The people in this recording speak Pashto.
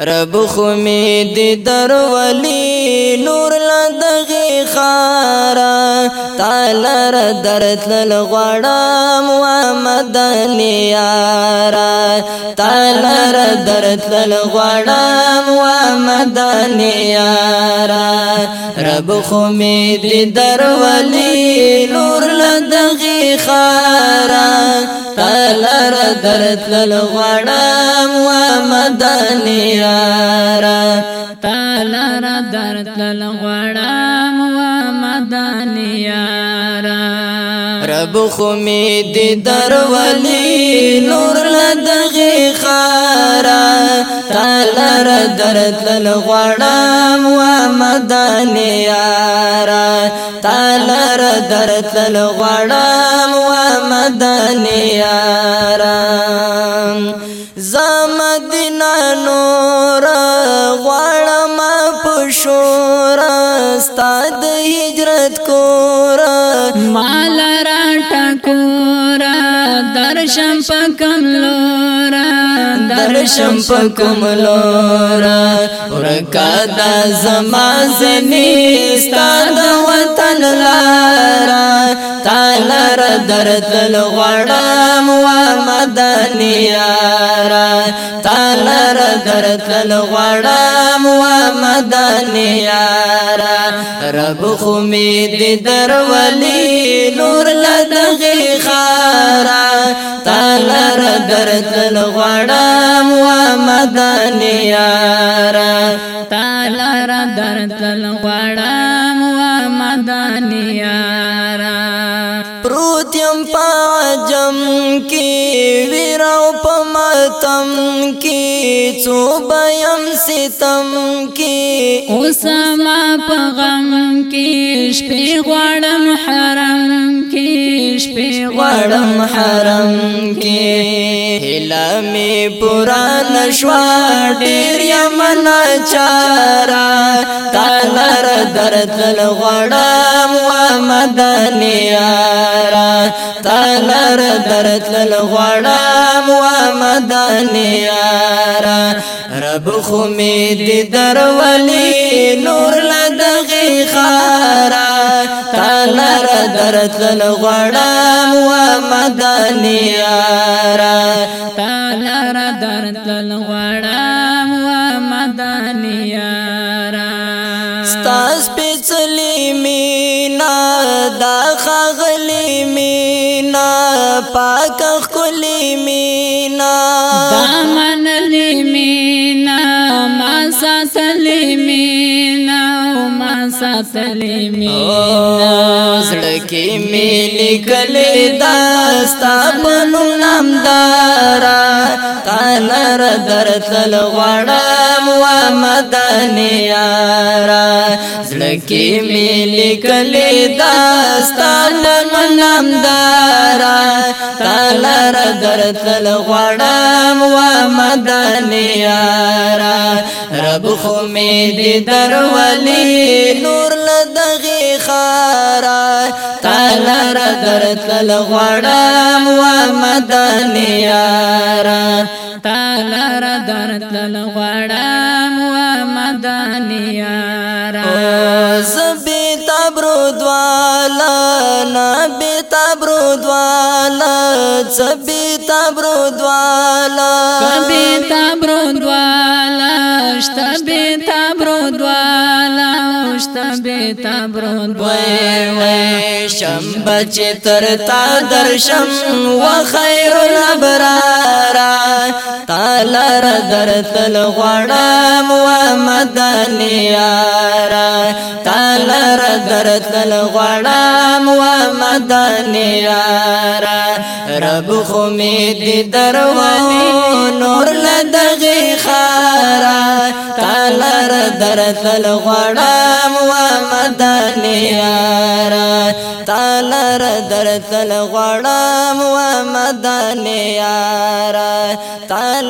رب خو می د درولی نور لدغه خارا تعالی در تل غړم مدن یارا تالر درتل غړم و مدن یارا رب خو می دې درولی نور لدغي خارا تالر درتل غړم و مدن یارا تالر درتل غړم خو می د درولی نور لدغه خارا تلر درد لغړم و مدن یارا تلر درد لغړم و مدن یارا زمدینه نور غړم پښور استاد هجرت کور ما درشم پکم لورا درشم پکم لورا ورکا دا زمازنی ستاد وطن لارا تالر درد الغرام و مدنیارا تالر درد الغرام و مدنیارا رب خمید در ولی نور لدغی خارا یارا درتل غړم و مدن یارا تالر درتل غړم و مدن یارا پروتیم پاجم کی ویراو پماتم کی چوبیم ستم کی اوسما پغم کی شپې غړم غړم حرم کې هلا می پورا نشوا ډیر یمن چارا تلر درتل غړم محمدن یارا تلر درتل غړم محمدن یارا رب خو می دي درولي نور لدغه خار تل غړم و مدني یارا تل در تل غړم و مدني یارا ستاس پچلی مینا دا خغلی مینا پاک خلی مینا دامن لی مینا ما ساتلی مینا ساتلې مینا زړه کې مې لیکلې دا ستا په نوم دارا کانر درتل غړم و مدنيارا زړکی می لیکلې داستان نام دارا کانر درتل غړم و مدنيارا رب خو می دې درولی نور لدغه خارا تعالی را درتل غړم و مدن یارا تعالی را درتل غړم و مدن یارا زبی تبرو دوالا نبی تبرو دوالا زبی تبرو دوالا کبی تبرو دوالا شته به تبرو دوالا شته به تبرو وای وای شم بچ تر تا درشم و خیر الابرار لار درتل غړم و مدن یارا تلر درتل غړم و مدن یارا رب خو می دي درو نور لدغه خارا تل غړم و مدانيارا تل در تل غړم و مدانيارا تل